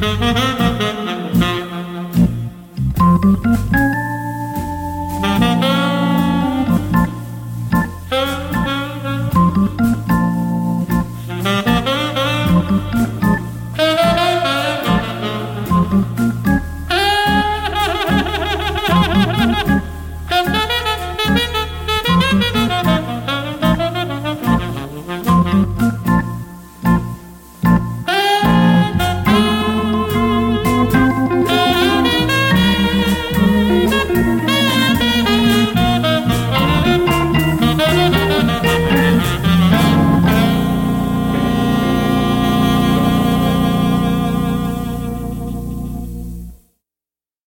Thank